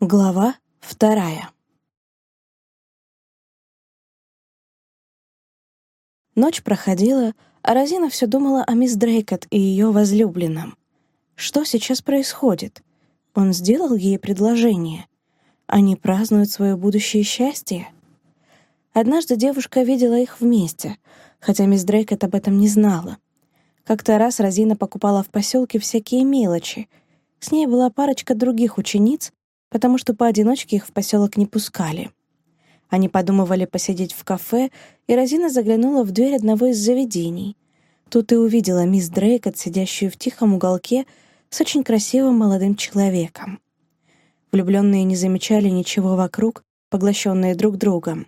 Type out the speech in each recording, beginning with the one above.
Глава вторая Ночь проходила, а Розина все думала о мисс Дрейкот и ее возлюбленном. Что сейчас происходит? Он сделал ей предложение. Они празднуют свое будущее счастье. Однажды девушка видела их вместе, хотя мисс Дрейкот об этом не знала. Как-то раз Розина покупала в поселке всякие мелочи. С ней была парочка других учениц, потому что поодиночке их в поселок не пускали. Они подумывали посидеть в кафе, и Розина заглянула в дверь одного из заведений. Тут и увидела мисс Дрейк, сидящую в тихом уголке с очень красивым молодым человеком. Влюбленные не замечали ничего вокруг, поглощенные друг другом.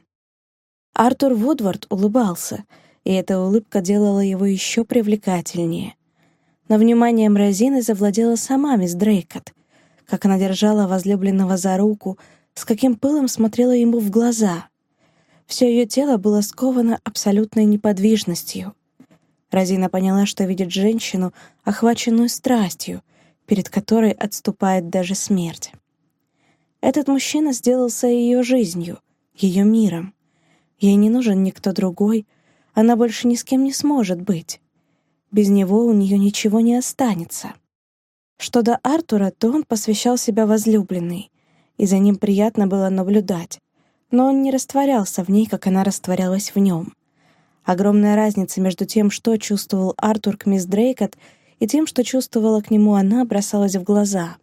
Артур Вудвард улыбался, и эта улыбка делала его еще привлекательнее. Но вниманием Розины завладела сама мисс Дрейкот, как она держала возлюбленного за руку, с каким пылом смотрела ему в глаза. Все ее тело было сковано абсолютной неподвижностью. Розина поняла, что видит женщину, охваченную страстью, перед которой отступает даже смерть. Этот мужчина сделался ее жизнью, ее миром. Ей не нужен никто другой, она больше ни с кем не сможет быть. Без него у нее ничего не останется. Что до Артура, то он посвящал себя возлюбленной, и за ним приятно было наблюдать, но он не растворялся в ней, как она растворялась в нем. Огромная разница между тем, что чувствовал Артур к мисс Дрейкот, и тем, что чувствовала к нему она, бросалась в глаза.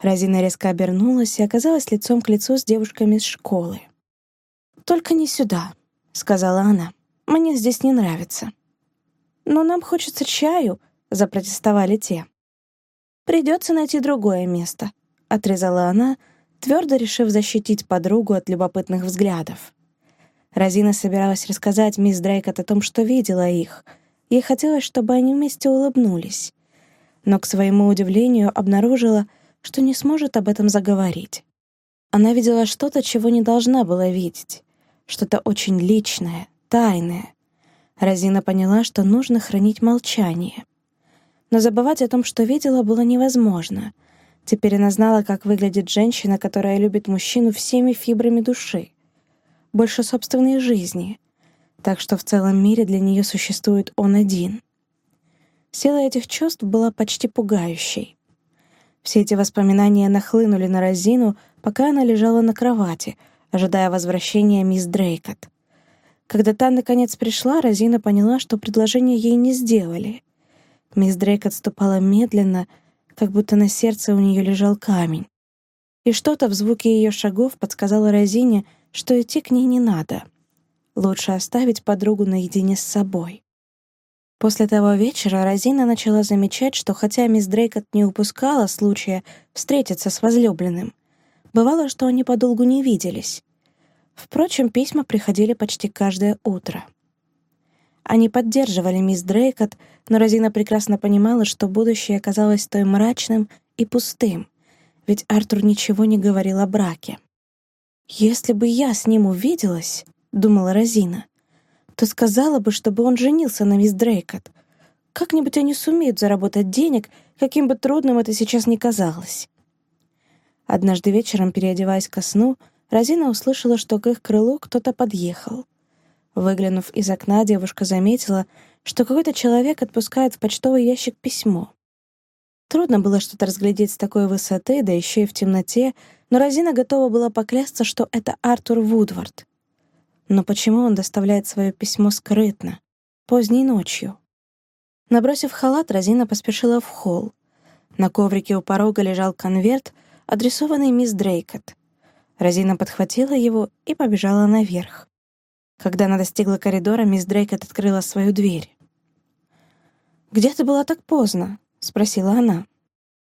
Розина резко обернулась и оказалась лицом к лицу с девушками из школы. «Только не сюда», — сказала она. «Мне здесь не нравится». «Но нам хочется чаю», — запротестовали те. Придется найти другое место», — отрезала она, твердо решив защитить подругу от любопытных взглядов. Розина собиралась рассказать мисс Дрейкот о том, что видела их. Ей хотелось, чтобы они вместе улыбнулись. Но, к своему удивлению, обнаружила, что не сможет об этом заговорить. Она видела что-то, чего не должна была видеть. Что-то очень личное, тайное. Розина поняла, что нужно хранить молчание. Но забывать о том, что видела, было невозможно. Теперь она знала, как выглядит женщина, которая любит мужчину всеми фибрами души. Больше собственной жизни. Так что в целом мире для нее существует он один. Сила этих чувств была почти пугающей. Все эти воспоминания нахлынули на Розину, пока она лежала на кровати, ожидая возвращения мисс Дрейкот. Когда та, наконец, пришла, Розина поняла, что предложение ей не сделали. Мисс Дрейк отступала медленно, как будто на сердце у нее лежал камень. И что-то в звуке ее шагов подсказало Розине, что идти к ней не надо. Лучше оставить подругу наедине с собой. После того вечера Розина начала замечать, что хотя мисс Дрейкот не упускала случая встретиться с возлюбленным, бывало, что они подолгу не виделись. Впрочем, письма приходили почти каждое утро. Они поддерживали мисс Дрейкот, но Розина прекрасно понимала, что будущее оказалось той мрачным и пустым, ведь Артур ничего не говорил о браке. «Если бы я с ним увиделась», — думала Розина, то сказала бы, чтобы он женился на мисс Дрейкот. Как-нибудь они сумеют заработать денег, каким бы трудным это сейчас ни казалось. Однажды вечером, переодеваясь ко сну, Розина услышала, что к их крылу кто-то подъехал. Выглянув из окна, девушка заметила, что какой-то человек отпускает в почтовый ящик письмо. Трудно было что-то разглядеть с такой высоты, да еще и в темноте, но Розина готова была поклясться, что это Артур Вудвард. Но почему он доставляет свое письмо скрытно, поздней ночью? Набросив халат, Розина поспешила в холл. На коврике у порога лежал конверт, адресованный мисс Дрейкот. Розина подхватила его и побежала наверх. Когда она достигла коридора, мисс Дрейкот открыла свою дверь. «Где ты была так поздно?» — спросила она.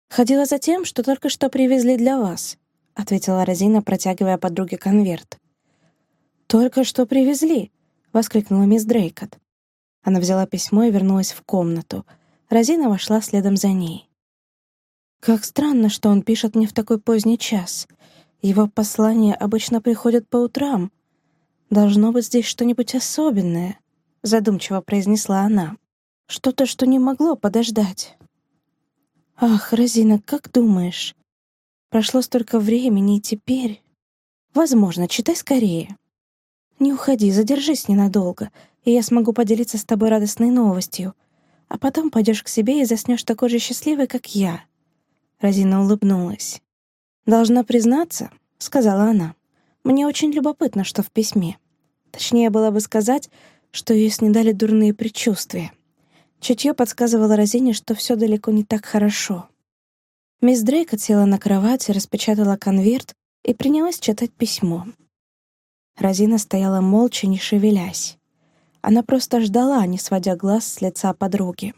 «Ходила за тем, что только что привезли для вас», — ответила Розина, протягивая подруге конверт. «Только что привезли!» — воскликнула мисс Дрейкот. Она взяла письмо и вернулась в комнату. Розина вошла следом за ней. «Как странно, что он пишет мне в такой поздний час. Его послания обычно приходят по утрам», «Должно быть здесь что-нибудь особенное», — задумчиво произнесла она. «Что-то, что не могло подождать». «Ах, Розина, как думаешь, Прошло столько времени, и теперь... Возможно, читай скорее. Не уходи, задержись ненадолго, и я смогу поделиться с тобой радостной новостью. А потом пойдешь к себе и заснешь такой же счастливой, как я». Розина улыбнулась. «Должна признаться», — сказала она, — «мне очень любопытно, что в письме. Точнее было бы сказать, что ее снедали дурные предчувствия. Чутье подсказывало Розине, что все далеко не так хорошо. Мисс Дрейк села на кровати, распечатала конверт и принялась читать письмо. Розина стояла молча, не шевелясь. Она просто ждала, не сводя глаз с лица подруги.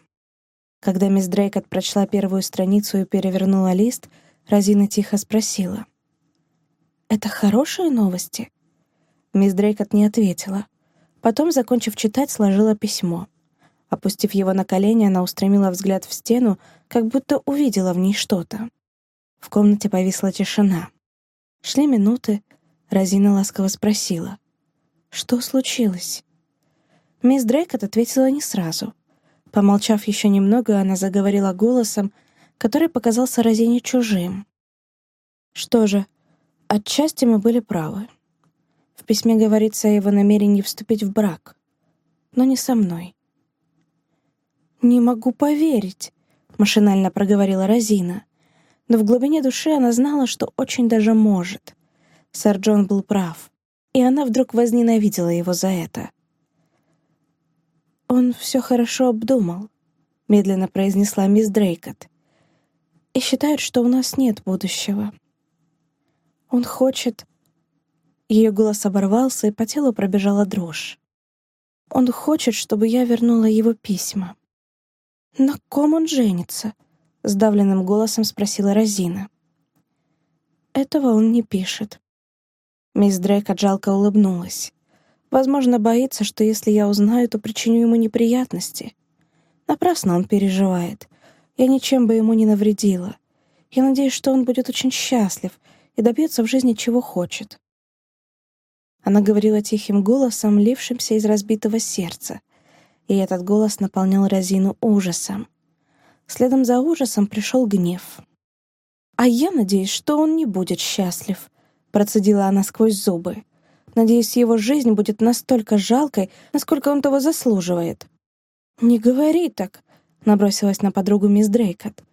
Когда мисс Дрейк прочла первую страницу и перевернула лист, Розина тихо спросила. «Это хорошие новости?» Мисс Дрейкот не ответила. Потом, закончив читать, сложила письмо. Опустив его на колени, она устремила взгляд в стену, как будто увидела в ней что-то. В комнате повисла тишина. Шли минуты, Розина ласково спросила. «Что случилось?» Мисс Дрейкот ответила не сразу. Помолчав еще немного, она заговорила голосом, который показался Розине чужим. «Что же, отчасти мы были правы. В письме говорится о его намерении вступить в брак. Но не со мной. «Не могу поверить», — машинально проговорила Розина. Но в глубине души она знала, что очень даже может. Сэр Джон был прав, и она вдруг возненавидела его за это. «Он все хорошо обдумал», — медленно произнесла мисс Дрейкот. «И считает, что у нас нет будущего. Он хочет, ее голос оборвался, и по телу пробежала дрожь. Он хочет, чтобы я вернула его письма. «На ком он женится?» — сдавленным голосом спросила Розина. «Этого он не пишет». Мисс Дрейк жалко улыбнулась. «Возможно, боится, что если я узнаю, то причиню ему неприятности. Напрасно он переживает. Я ничем бы ему не навредила. Я надеюсь, что он будет очень счастлив и добьется в жизни, чего хочет. Она говорила тихим голосом, лившимся из разбитого сердца, и этот голос наполнял Розину ужасом. Следом за ужасом пришел гнев. «А я надеюсь, что он не будет счастлив», — процедила она сквозь зубы. «Надеюсь, его жизнь будет настолько жалкой, насколько он того заслуживает». «Не говори так», — набросилась на подругу мисс Дрейкот.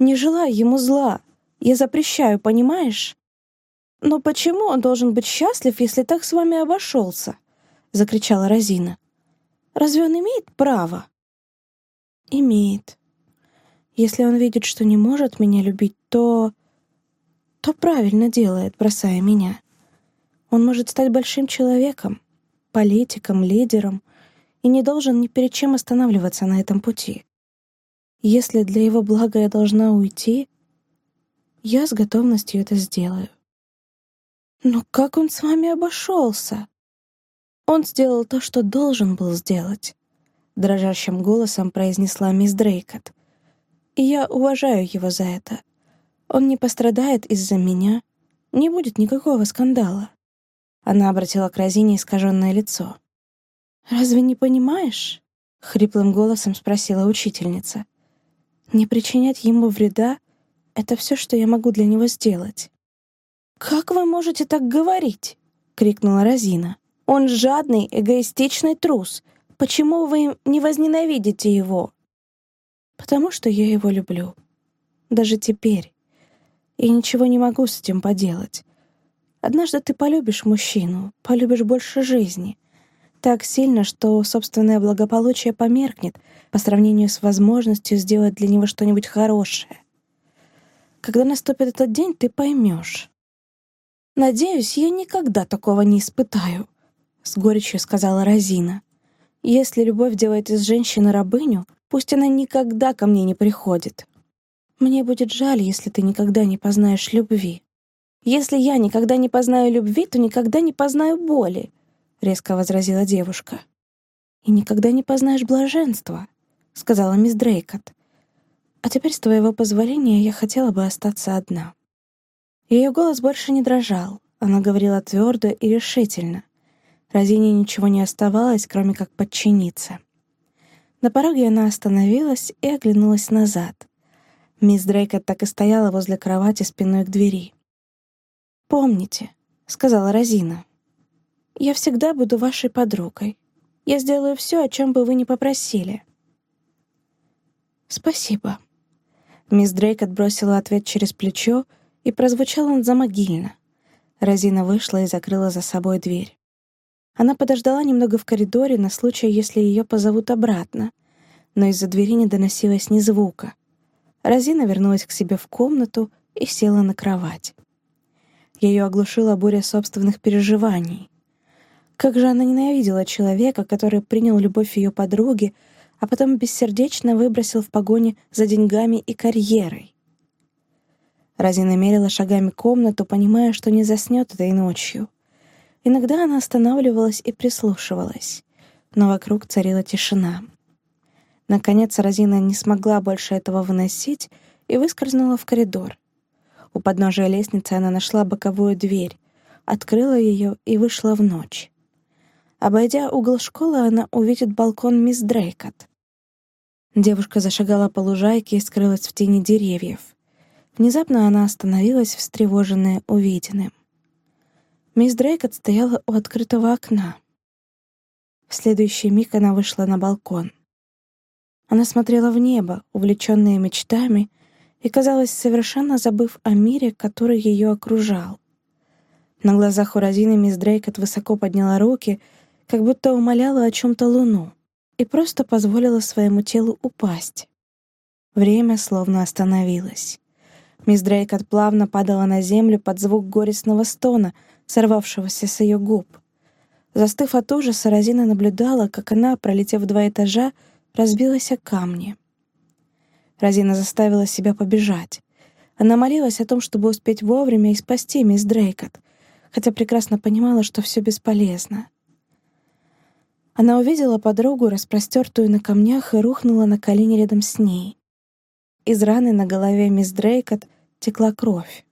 «Не желаю ему зла. Я запрещаю, понимаешь?» «Но почему он должен быть счастлив, если так с вами обошелся?» — закричала Розина. «Разве он имеет право?» «Имеет. Если он видит, что не может меня любить, то... то правильно делает, бросая меня. Он может стать большим человеком, политиком, лидером, и не должен ни перед чем останавливаться на этом пути. Если для его блага я должна уйти, я с готовностью это сделаю. Но как он с вами обошелся? Он сделал то, что должен был сделать, дрожащим голосом произнесла мисс Дрейкот. И я уважаю его за это. Он не пострадает из-за меня, не будет никакого скандала. Она обратила к Розине искаженное лицо. «Разве не понимаешь?» — хриплым голосом спросила учительница. «Не причинять ему вреда — это все, что я могу для него сделать. «Как вы можете так говорить?» — крикнула Розина. «Он жадный, эгоистичный трус. Почему вы не возненавидите его?» «Потому что я его люблю. Даже теперь. И ничего не могу с этим поделать. Однажды ты полюбишь мужчину, полюбишь больше жизни. Так сильно, что собственное благополучие померкнет по сравнению с возможностью сделать для него что-нибудь хорошее. Когда наступит этот день, ты поймешь. «Надеюсь, я никогда такого не испытаю», — с горечью сказала Розина. «Если любовь делает из женщины рабыню, пусть она никогда ко мне не приходит. Мне будет жаль, если ты никогда не познаешь любви. Если я никогда не познаю любви, то никогда не познаю боли», — резко возразила девушка. «И никогда не познаешь блаженства», — сказала мисс Дрейкот. «А теперь, с твоего позволения, я хотела бы остаться одна». Ее голос больше не дрожал. Она говорила твердо и решительно. Розине ничего не оставалось, кроме как подчиниться. На пороге она остановилась и оглянулась назад. Мисс Дрейкот так и стояла возле кровати спиной к двери. «Помните», — сказала Розина, — «я всегда буду вашей подругой. Я сделаю все, о чем бы вы ни попросили». «Спасибо». Мисс Дрейк отбросила ответ через плечо, и прозвучал он замогильно. Розина вышла и закрыла за собой дверь. Она подождала немного в коридоре на случай, если ее позовут обратно, но из-за двери не доносилось ни звука. Розина вернулась к себе в комнату и села на кровать. Ее оглушила буря собственных переживаний. Как же она ненавидела человека, который принял любовь ее подруги, а потом бессердечно выбросил в погоне за деньгами и карьерой. Розина мерила шагами комнату, понимая, что не заснет этой ночью. Иногда она останавливалась и прислушивалась, но вокруг царила тишина. Наконец Розина не смогла больше этого выносить и выскользнула в коридор. У подножия лестницы она нашла боковую дверь, открыла ее и вышла в ночь. Обойдя угол школы, она увидит балкон мисс Дрейкот. Девушка зашагала по лужайке и скрылась в тени деревьев. Внезапно она остановилась, встревоженная увиденным. Мисс Дрейкот стояла у открытого окна. В следующий миг она вышла на балкон. Она смотрела в небо, увлеченная мечтами, и, казалось, совершенно забыв о мире, который ее окружал. На глазах у Розины мисс Дрейкот высоко подняла руки, как будто умоляла о чем-то луну, и просто позволила своему телу упасть. Время словно остановилось. Мисс Дрейкот плавно падала на землю под звук горестного стона, сорвавшегося с ее губ. Застыв от ужаса, Розина наблюдала, как она, пролетев два этажа, разбилась о камни. Розина заставила себя побежать. Она молилась о том, чтобы успеть вовремя и спасти мисс Дрейкот, хотя прекрасно понимала, что все бесполезно. Она увидела подругу, распростертую на камнях, и рухнула на колени рядом с ней. Из раны на голове мисс Дрейкот текла кровь.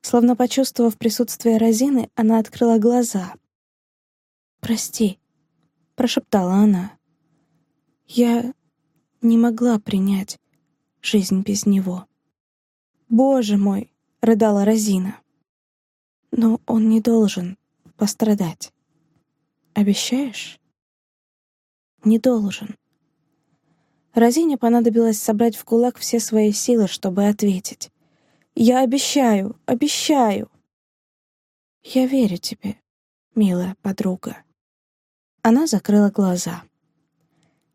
Словно почувствовав присутствие Розины, она открыла глаза. «Прости», — прошептала она. «Я не могла принять жизнь без него». «Боже мой!» — рыдала Розина. «Но он не должен пострадать. Обещаешь?» «Не должен». Розине понадобилось собрать в кулак все свои силы, чтобы ответить. «Я обещаю, обещаю!» «Я верю тебе, милая подруга». Она закрыла глаза.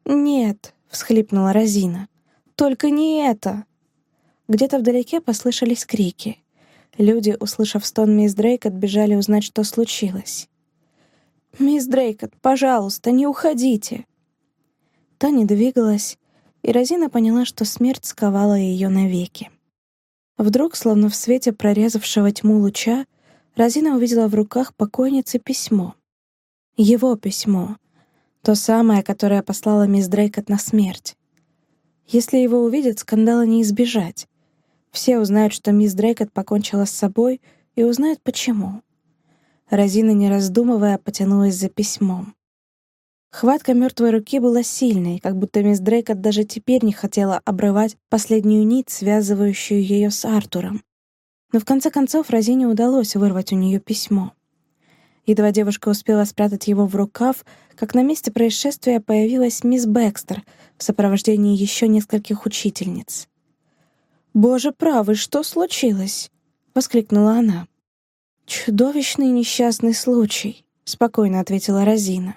«Нет», — всхлипнула Розина, — «только не это!» Где-то вдалеке послышались крики. Люди, услышав стон мисс Дрейкот, бежали узнать, что случилось. «Мисс Дрейкот, пожалуйста, не уходите!» Та не двигалась, и Розина поняла, что смерть сковала ее навеки. Вдруг, словно в свете прорезавшего тьму луча, Розина увидела в руках покойницы письмо. Его письмо. То самое, которое послала мисс Дрейкот на смерть. Если его увидят, скандала не избежать. Все узнают, что мисс Дрейкот покончила с собой, и узнают, почему. Розина, не раздумывая, потянулась за письмом. Хватка мертвой руки была сильной, как будто мисс Дрейкот даже теперь не хотела обрывать последнюю нить, связывающую ее с Артуром. Но в конце концов Розине удалось вырвать у нее письмо. Едва девушка успела спрятать его в рукав, как на месте происшествия появилась мисс Бэкстер в сопровождении еще нескольких учительниц. «Боже правый, что случилось?» — воскликнула она. «Чудовищный несчастный случай», — спокойно ответила Розина.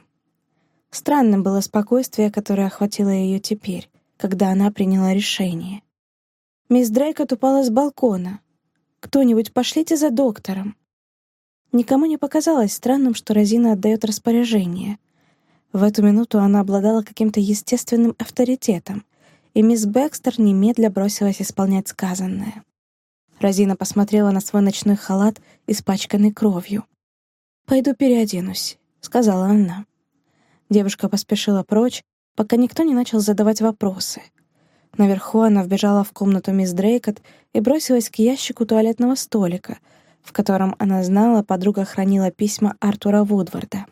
Странным было спокойствие, которое охватило ее теперь, когда она приняла решение. Мисс Дрейкот упала с балкона. «Кто-нибудь пошлите за доктором». Никому не показалось странным, что Розина отдает распоряжение. В эту минуту она обладала каким-то естественным авторитетом, и мисс Бэкстер немедля бросилась исполнять сказанное. Розина посмотрела на свой ночной халат, испачканный кровью. «Пойду переоденусь», — сказала она. Девушка поспешила прочь, пока никто не начал задавать вопросы. Наверху она вбежала в комнату мисс Дрейкот и бросилась к ящику туалетного столика, в котором она знала, подруга хранила письма Артура Вудварда.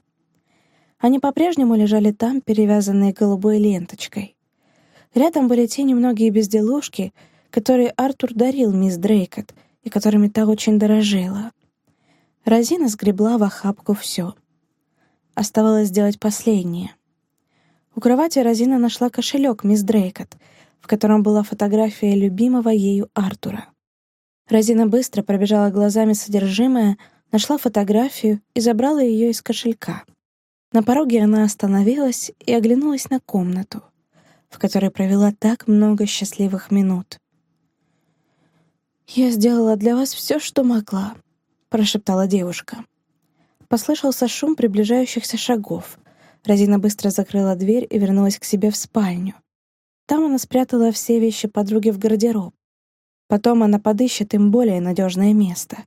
Они по-прежнему лежали там, перевязанные голубой ленточкой. Рядом были те немногие безделушки, которые Артур дарил мисс Дрейкот и которыми та очень дорожила. Розина сгребла в охапку все. Оставалось сделать последнее. У кровати Розина нашла кошелек мисс Дрейкот, в котором была фотография любимого ею Артура. Розина быстро пробежала глазами содержимое, нашла фотографию и забрала ее из кошелька. На пороге она остановилась и оглянулась на комнату, в которой провела так много счастливых минут. «Я сделала для вас все, что могла», — прошептала девушка. Послышался шум приближающихся шагов. Розина быстро закрыла дверь и вернулась к себе в спальню. Там она спрятала все вещи подруги в гардероб. Потом она подыщет им более надежное место.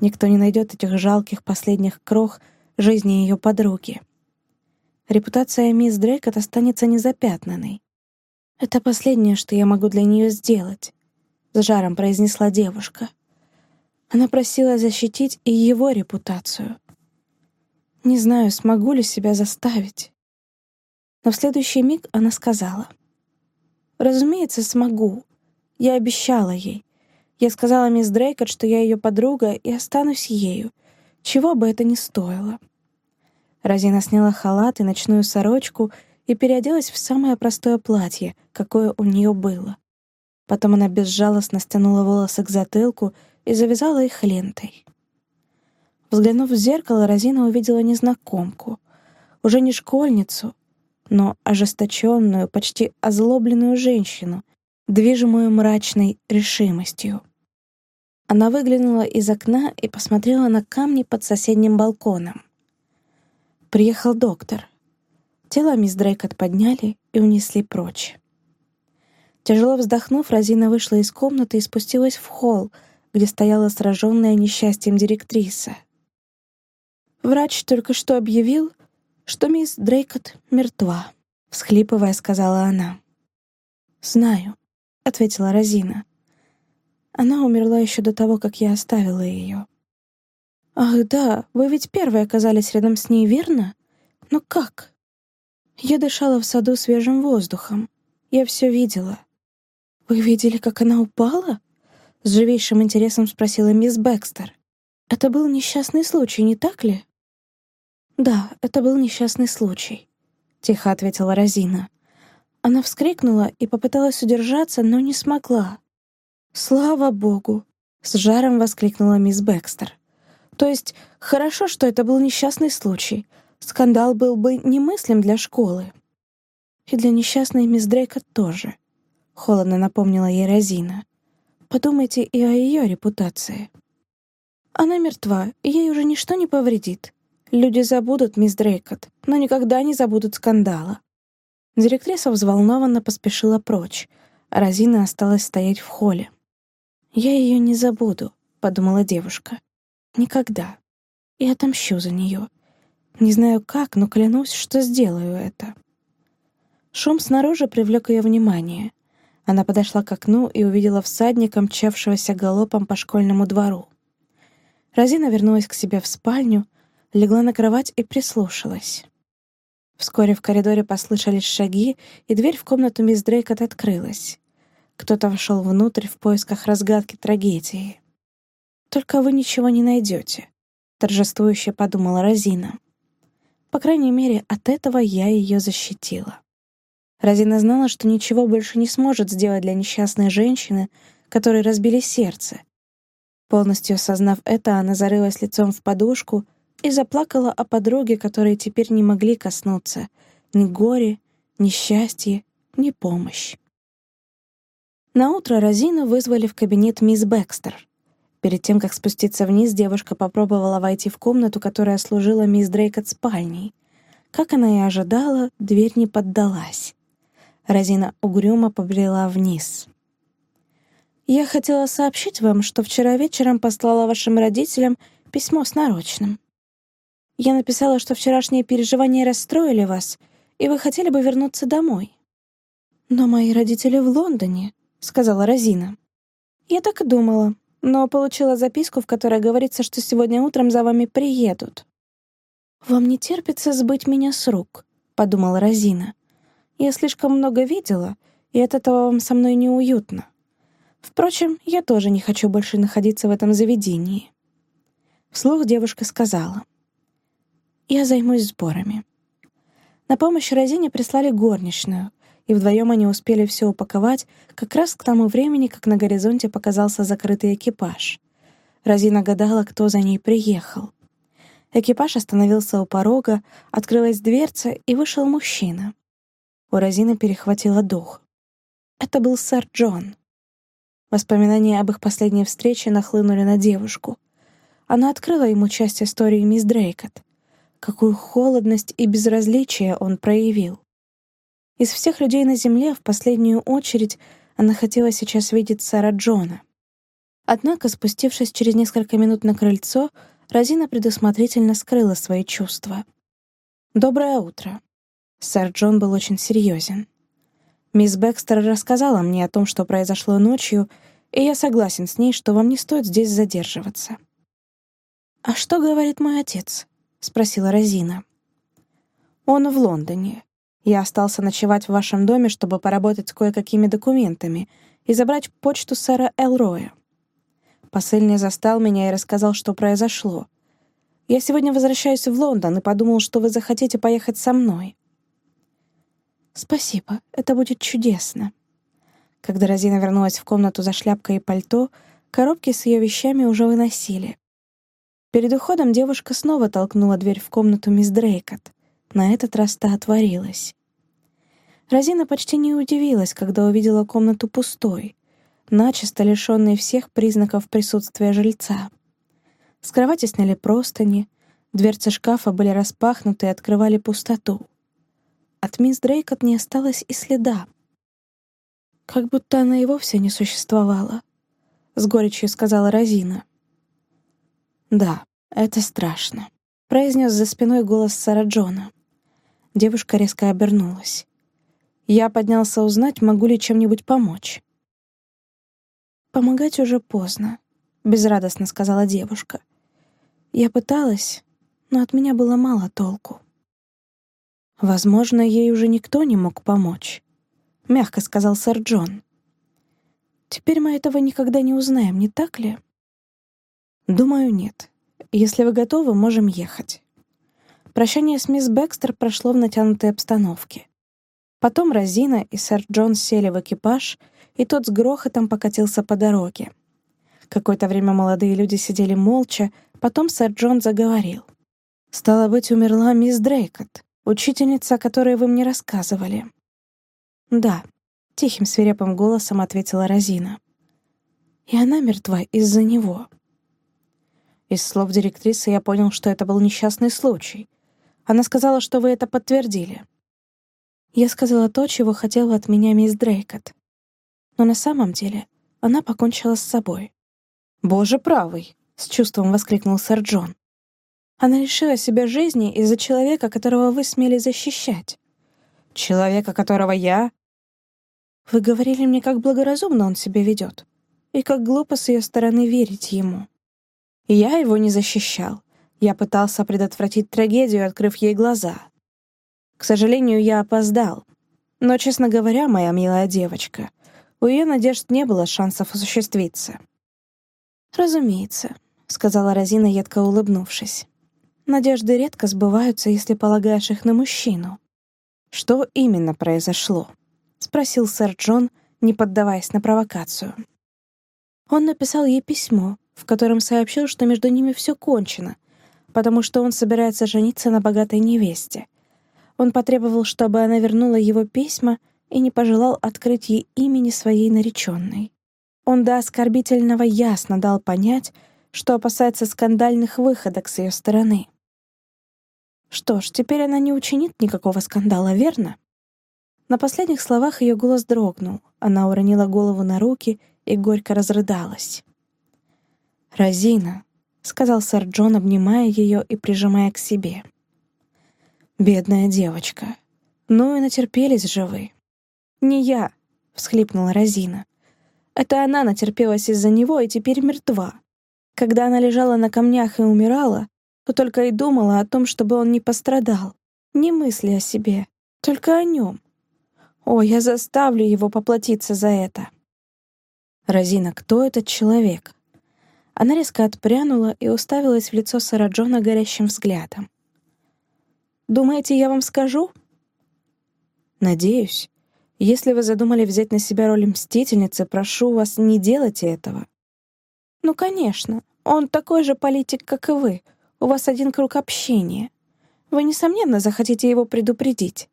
Никто не найдет этих жалких последних крох жизни ее подруги. Репутация мисс Дрейкот останется незапятнанной. «Это последнее, что я могу для нее сделать», — с жаром произнесла девушка. Она просила защитить и его репутацию. Не знаю, смогу ли себя заставить. Но в следующий миг она сказала. «Разумеется, смогу. Я обещала ей. Я сказала мисс Дрейкот, что я ее подруга и останусь ею, чего бы это ни стоило. Розина сняла халат и ночную сорочку и переоделась в самое простое платье, какое у нее было. Потом она безжалостно стянула волосы к затылку и завязала их лентой. Взглянув в зеркало, Розина увидела незнакомку, уже не школьницу, но ожесточенную, почти озлобленную женщину, движимую мрачной решимостью. Она выглянула из окна и посмотрела на камни под соседним балконом. Приехал доктор. Тело мисс Дрейкот подняли и унесли прочь. Тяжело вздохнув, Розина вышла из комнаты и спустилась в холл, где стояла сраженная несчастьем директриса. «Врач только что объявил, что мисс Дрейкот мертва», — всхлипывая, сказала она. «Знаю», — ответила Розина. Она умерла еще до того, как я оставила ее. «Ах, да, вы ведь первые оказались рядом с ней, верно? Но как?» Я дышала в саду свежим воздухом. Я все видела. «Вы видели, как она упала?» С живейшим интересом спросила мисс Бэкстер. «Это был несчастный случай, не так ли?» «Да, это был несчастный случай», — тихо ответила Розина. Она вскрикнула и попыталась удержаться, но не смогла. «Слава богу!» — с жаром воскликнула мисс Бэкстер. «То есть, хорошо, что это был несчастный случай. Скандал был бы немыслим для школы». «И для несчастной мисс Дрейка тоже», — холодно напомнила ей Розина. «Подумайте и о ее репутации». «Она мертва, ей уже ничто не повредит. Люди забудут мисс Дрейкот, но никогда не забудут скандала. Директриса взволнованно поспешила прочь, а Розина осталась стоять в холле. «Я ее не забуду», — подумала девушка. «Никогда. И отомщу за нее. Не знаю как, но клянусь, что сделаю это». Шум снаружи привлек ее внимание. Она подошла к окну и увидела всадника, мчавшегося галопом по школьному двору. Розина вернулась к себе в спальню, легла на кровать и прислушалась. Вскоре в коридоре послышались шаги, и дверь в комнату мисс Дрейкот открылась. Кто-то вошел внутрь в поисках разгадки трагедии. «Только вы ничего не найдете», — торжествующе подумала Розина. По крайней мере, от этого я ее защитила. Розина знала, что ничего больше не сможет сделать для несчастной женщины, которой разбили сердце. Полностью осознав это, она зарылась лицом в подушку — и заплакала о подруге, которые теперь не могли коснуться ни горе, ни счастье, ни помощь. Наутро Розину вызвали в кабинет мисс Бэкстер. Перед тем, как спуститься вниз, девушка попробовала войти в комнату, которая служила мисс Дрейкот спальней. Как она и ожидала, дверь не поддалась. Розина угрюмо побрела вниз. «Я хотела сообщить вам, что вчера вечером послала вашим родителям письмо с нарочным. Я написала, что вчерашние переживания расстроили вас, и вы хотели бы вернуться домой. «Но мои родители в Лондоне», — сказала Розина. «Я так и думала, но получила записку, в которой говорится, что сегодня утром за вами приедут». «Вам не терпится сбыть меня с рук», — подумала Розина. «Я слишком много видела, и от этого вам со мной неуютно. Впрочем, я тоже не хочу больше находиться в этом заведении. Вслух девушка сказала. «Я займусь сборами». На помощь Розине прислали горничную, и вдвоем они успели все упаковать как раз к тому времени, как на горизонте показался закрытый экипаж. Розина гадала, кто за ней приехал. Экипаж остановился у порога, открылась дверца, и вышел мужчина. У Розины перехватило дух. Это был сэр Джон. Воспоминания об их последней встрече нахлынули на девушку. Она открыла ему часть истории мисс Дрейкот. Какую холодность и безразличие он проявил. Из всех людей на земле в последнюю очередь она хотела сейчас видеть сэра Джона. Однако, спустившись через несколько минут на крыльцо, Розина предусмотрительно скрыла свои чувства. «Доброе утро». Сэр Джон был очень серьезен. «Мисс Бекстер рассказала мне о том, что произошло ночью, и я согласен с ней, что вам не стоит здесь задерживаться». «А что говорит мой отец?» — спросила Розина. «Он в Лондоне. Я остался ночевать в вашем доме, чтобы поработать с кое-какими документами и забрать почту сэра Элроя. Посыльный застал меня и рассказал, что произошло. Я сегодня возвращаюсь в Лондон и подумал, что вы захотите поехать со мной. Спасибо, это будет чудесно. Когда Розина вернулась в комнату за шляпкой и пальто, коробки с ее вещами уже выносили. Перед уходом девушка снова толкнула дверь в комнату мисс Дрейкот. На этот раз та отворилась. Розина почти не удивилась, когда увидела комнату пустой начисто лишенный всех признаков присутствия жильца. С кровати сняли простыни, дверцы шкафа были распахнуты и открывали пустоту. От мисс Дрейкот не осталось и следа. «Как будто она и вовсе не существовала», — с горечью сказала Розина. «Да, это страшно», — произнес за спиной голос Сара Джона. Девушка резко обернулась. «Я поднялся узнать, могу ли чем-нибудь помочь». «Помогать уже поздно», — безрадостно сказала девушка. «Я пыталась, но от меня было мало толку». «Возможно, ей уже никто не мог помочь», — мягко сказал сэр Джон. «Теперь мы этого никогда не узнаем, не так ли?» «Думаю, нет. Если вы готовы, можем ехать». Прощание с мисс Бекстер прошло в натянутой обстановке. Потом Розина и сэр Джон сели в экипаж — и тот с грохотом покатился по дороге. Какое-то время молодые люди сидели молча, потом сэр Джон заговорил. «Стало быть, умерла мисс Дрейкот, учительница, о которой вы мне рассказывали». «Да», — тихим свирепым голосом ответила Розина. «И она мертва из-за него». Из слов директрисы я понял, что это был несчастный случай. Она сказала, что вы это подтвердили. Я сказала то, чего хотела от меня мисс Дрейкот но на самом деле она покончила с собой. «Боже правый!» — с чувством воскликнул сэр Джон. «Она лишила себя жизни из-за человека, которого вы смели защищать». «Человека, которого я...» «Вы говорили мне, как благоразумно он себя ведет, и как глупо с ее стороны верить ему. Я его не защищал. Я пытался предотвратить трагедию, открыв ей глаза. К сожалению, я опоздал. Но, честно говоря, моя милая девочка, у ее надежд не было шансов осуществиться. «Разумеется», — сказала Розина, едко улыбнувшись. «Надежды редко сбываются, если полагаешь их на мужчину». «Что именно произошло?» — спросил сэр Джон, не поддаваясь на провокацию. Он написал ей письмо, в котором сообщил, что между ними все кончено, потому что он собирается жениться на богатой невесте. Он потребовал, чтобы она вернула его письма и не пожелал открыть ей имени своей нареченной. Он до оскорбительного ясно дал понять, что опасается скандальных выходок с ее стороны. Что ж, теперь она не учинит никакого скандала, верно? На последних словах ее голос дрогнул, она уронила голову на руки и горько разрыдалась. «Розина», — сказал сэр Джон, обнимая ее и прижимая к себе. «Бедная девочка. Ну и натерпелись же вы. «Не я», — всхлипнула Розина. «Это она натерпелась из-за него и теперь мертва. Когда она лежала на камнях и умирала, то только и думала о том, чтобы он не пострадал. Не мысли о себе, только о нем. О, я заставлю его поплатиться за это». «Розина, кто этот человек?» Она резко отпрянула и уставилась в лицо Сара Джона горящим взглядом. «Думаете, я вам скажу?» «Надеюсь. Если вы задумали взять на себя роль мстительницы, прошу вас, не делайте этого». «Ну, конечно. Он такой же политик, как и вы. У вас один круг общения. Вы, несомненно, захотите его предупредить.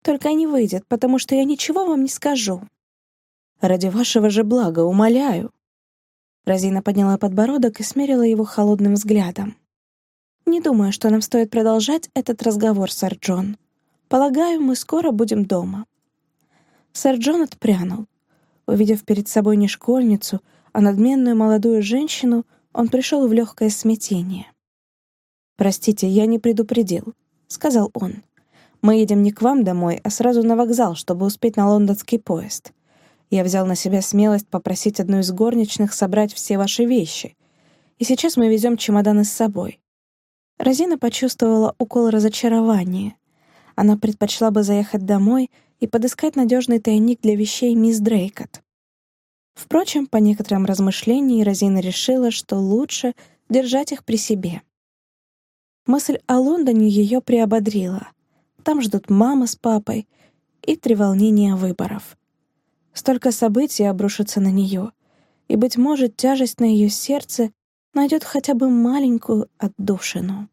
Только не выйдет, потому что я ничего вам не скажу». «Ради вашего же блага, умоляю». Розина подняла подбородок и смерила его холодным взглядом. «Не думаю, что нам стоит продолжать этот разговор, сэр Джон. Полагаю, мы скоро будем дома». Сэр Джон отпрянул. Увидев перед собой не школьницу, а надменную молодую женщину, он пришел в легкое смятение. «Простите, я не предупредил», — сказал он. «Мы едем не к вам домой, а сразу на вокзал, чтобы успеть на лондонский поезд. Я взял на себя смелость попросить одну из горничных собрать все ваши вещи. И сейчас мы везем чемоданы с собой. Розина почувствовала укол разочарования. Она предпочла бы заехать домой и подыскать надежный тайник для вещей мисс Дрейкот. Впрочем, по некоторым размышлениям Розина решила, что лучше держать их при себе. Мысль о Лондоне ее приободрила. Там ждут мама с папой и треволнения выборов. Столько событий обрушится на нее, и, быть может, тяжесть на ее сердце найдет хотя бы маленькую отдушину.